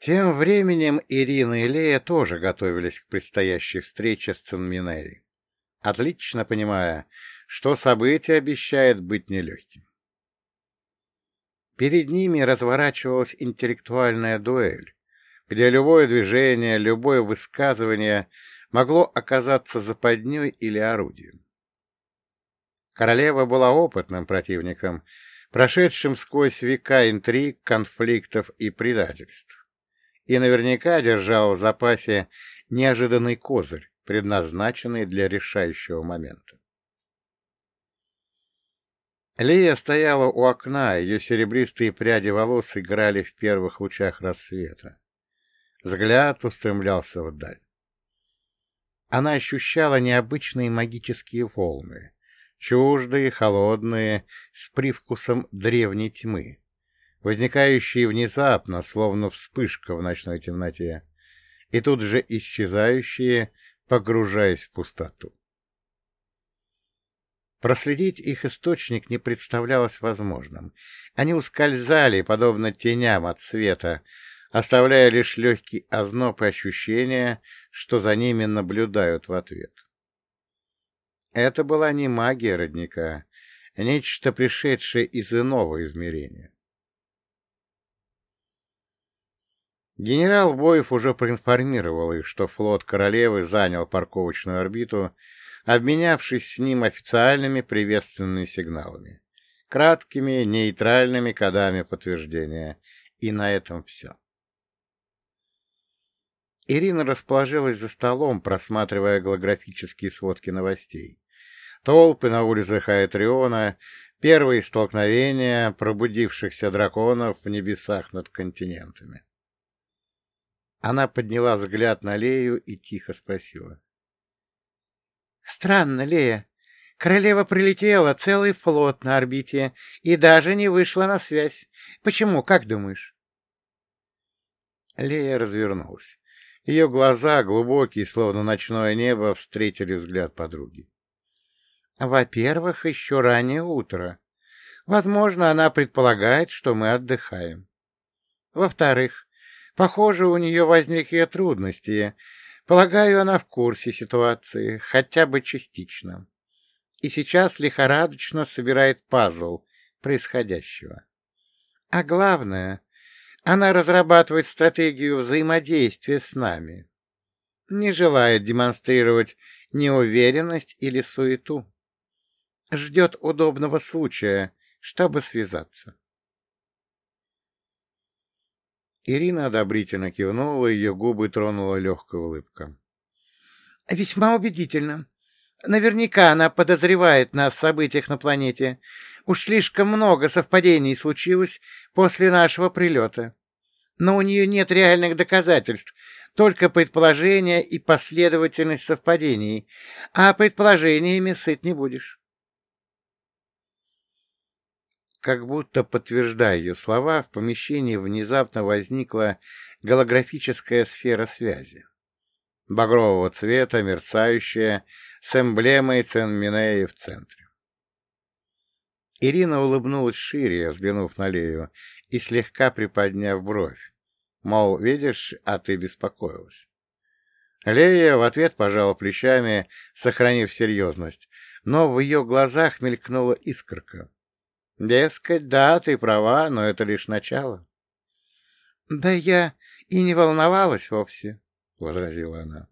Тем временем Ирина и Лея тоже готовились к предстоящей встрече с Цинминей, отлично понимая, что событие обещает быть нелегким. Перед ними разворачивалась интеллектуальная дуэль, где любое движение, любое высказывание могло оказаться западней или орудием. Королева была опытным противником, прошедшим сквозь века интриг, конфликтов и предательств, и наверняка держала в запасе неожиданный козырь, предназначенный для решающего момента. Лия стояла у окна, ее серебристые пряди волос играли в первых лучах рассвета. Взгляд устремлялся вдаль. Она ощущала необычные магические волны, чуждые, холодные, с привкусом древней тьмы, возникающие внезапно, словно вспышка в ночной темноте, и тут же исчезающие, погружаясь в пустоту. Проследить их источник не представлялось возможным. Они ускользали, подобно теням от света, оставляя лишь легкий озноб и ощущение, что за ними наблюдают в ответ. Это была не магия родника, нечто пришедшее из иного измерения. Генерал Боев уже проинформировал их, что флот королевы занял парковочную орбиту, обменявшись с ним официальными приветственными сигналами, краткими нейтральными кодами подтверждения, и на этом все. Ирина расположилась за столом, просматривая голографические сводки новостей. Толпы на улицах Аэтриона, первые столкновения пробудившихся драконов в небесах над континентами. Она подняла взгляд на Лею и тихо спросила. — Странно, Лея. Королева прилетела, целый флот на орбите, и даже не вышла на связь. Почему, как думаешь? Лея развернулась. Ее глаза, глубокие, словно ночное небо, встретили взгляд подруги. Во-первых, еще раннее утро. Возможно, она предполагает, что мы отдыхаем. Во-вторых, похоже, у нее возникли трудности. Полагаю, она в курсе ситуации, хотя бы частично. И сейчас лихорадочно собирает пазл происходящего. А главное, она разрабатывает стратегию взаимодействия с нами. Не желает демонстрировать неуверенность или суету. Ждет удобного случая, чтобы связаться. Ирина одобрительно кивнула, ее губы тронула легкая улыбка. — Весьма убедительно. Наверняка она подозревает нас в событиях на планете. Уж слишком много совпадений случилось после нашего прилета. Но у нее нет реальных доказательств, только предположения и последовательность совпадений, а предположениями сыт не будешь. Как будто подтверждая ее слова, в помещении внезапно возникла голографическая сфера связи. Багрового цвета, мерцающая, с эмблемой Ценминеи в центре. Ирина улыбнулась шире, взглянув на Лею, и слегка приподняв бровь. Мол, видишь, а ты беспокоилась. Лея в ответ пожала плечами, сохранив серьезность, но в ее глазах мелькнула искорка. Дескать, да, ты права, но это лишь начало. — Да я и не волновалась вовсе, — возразила она.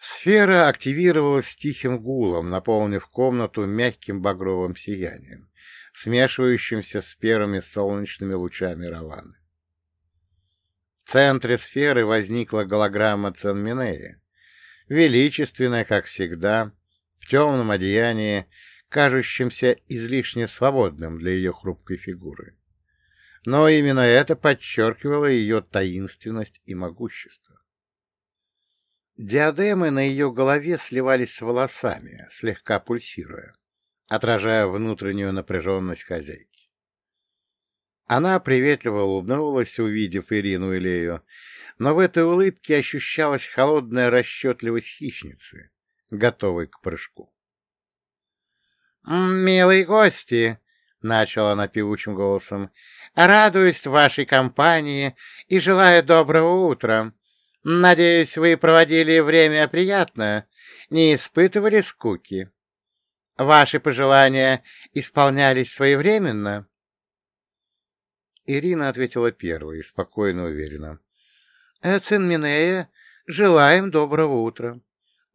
Сфера активировалась тихим гулом, наполнив комнату мягким багровым сиянием, смешивающимся с первыми солнечными лучами Раваны. В центре сферы возникла голограмма Ценминея, величественная, как всегда, в темном одеянии, кажущемся излишне свободным для ее хрупкой фигуры. Но именно это подчеркивало ее таинственность и могущество. Диадемы на ее голове сливались с волосами, слегка пульсируя, отражая внутреннюю напряженность хозяйки. Она приветливо улыбнулась, увидев Ирину и Лею, но в этой улыбке ощущалась холодная расчетливость хищницы, готовой к прыжку. «Милые гости!» —— начала она певучим голосом, — радуюсь вашей компании и желаю доброго утра. Надеюсь, вы проводили время приятно, не испытывали скуки. Ваши пожелания исполнялись своевременно? Ирина ответила первой, спокойно уверенно. «Э, — Цин Минея, желаем доброго утра.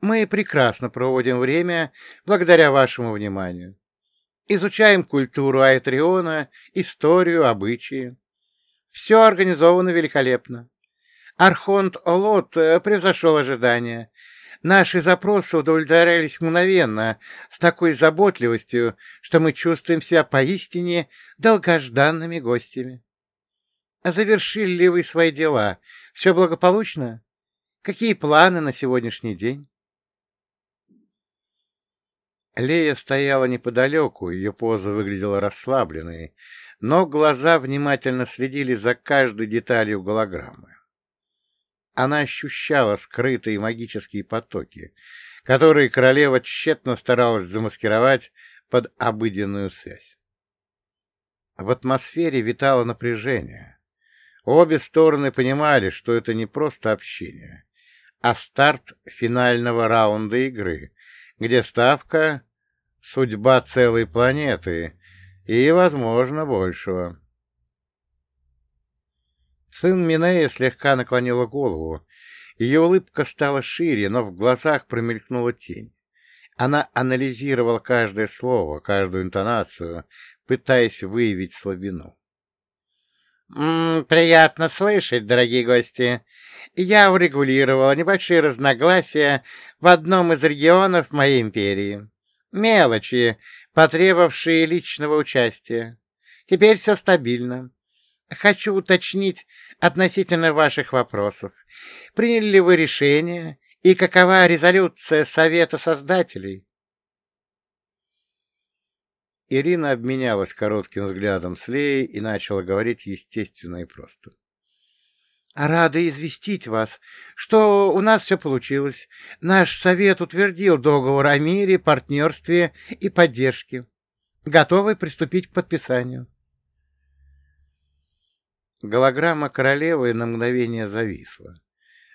Мы прекрасно проводим время благодаря вашему вниманию. Изучаем культуру Айтриона, историю, обычаи. Все организовано великолепно. Архонт Олот э, превзошел ожидания. Наши запросы удовлетворялись мгновенно, с такой заботливостью, что мы чувствуем себя поистине долгожданными гостями. Завершили ли вы свои дела? Все благополучно? Какие планы на сегодняшний день? Лея стояла неподалеку, ее поза выглядела расслабленной, но глаза внимательно следили за каждой деталью голограммы. Она ощущала скрытые магические потоки, которые королева тщетно старалась замаскировать под обыденную связь. В атмосфере витало напряжение. Обе стороны понимали, что это не просто общение, а старт финального раунда игры, где ставка — судьба целой планеты и, возможно, большего. Сын Минея слегка наклонила голову. Ее улыбка стала шире, но в глазах промелькнула тень. Она анализировала каждое слово, каждую интонацию, пытаясь выявить слабину. «М -м, «Приятно слышать, дорогие гости. Я урегулировала небольшие разногласия в одном из регионов моей империи. Мелочи, потребовавшие личного участия. Теперь все стабильно. Хочу уточнить относительно ваших вопросов. Приняли ли вы решение и какова резолюция Совета Создателей? Ирина обменялась коротким взглядом с Леей и начала говорить естественно и просто. «Рада известить вас, что у нас все получилось. Наш совет утвердил договор о мире, партнерстве и поддержке. Готовы приступить к подписанию». Голограмма королевы на мгновение зависла.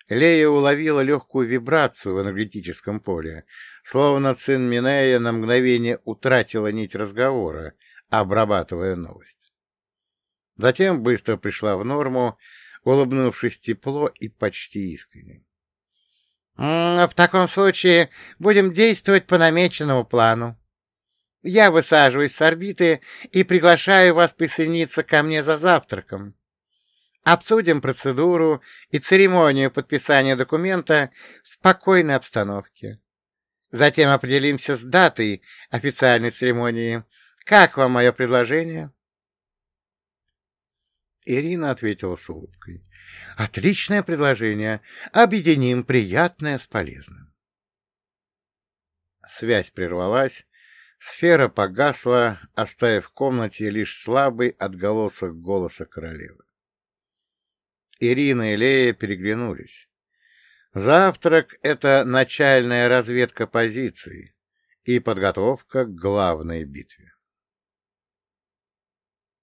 Лея уловила легкую вибрацию в энергетическом поле, словно Цин Минея на мгновение утратила нить разговора, обрабатывая новость. Затем быстро пришла в норму, улыбнувшись тепло и почти искренне. «В таком случае будем действовать по намеченному плану. Я высаживаюсь с орбиты и приглашаю вас присоединиться ко мне за завтраком. Обсудим процедуру и церемонию подписания документа в спокойной обстановке. Затем определимся с датой официальной церемонии. Как вам мое предложение?» Ирина ответила с улыбкой. «Отличное предложение. Объединим приятное с полезным». Связь прервалась, сфера погасла, оставив в комнате лишь слабый отголосок голоса королевы. Ирина и Лея переглянулись. Завтрак — это начальная разведка позиций и подготовка к главной битве.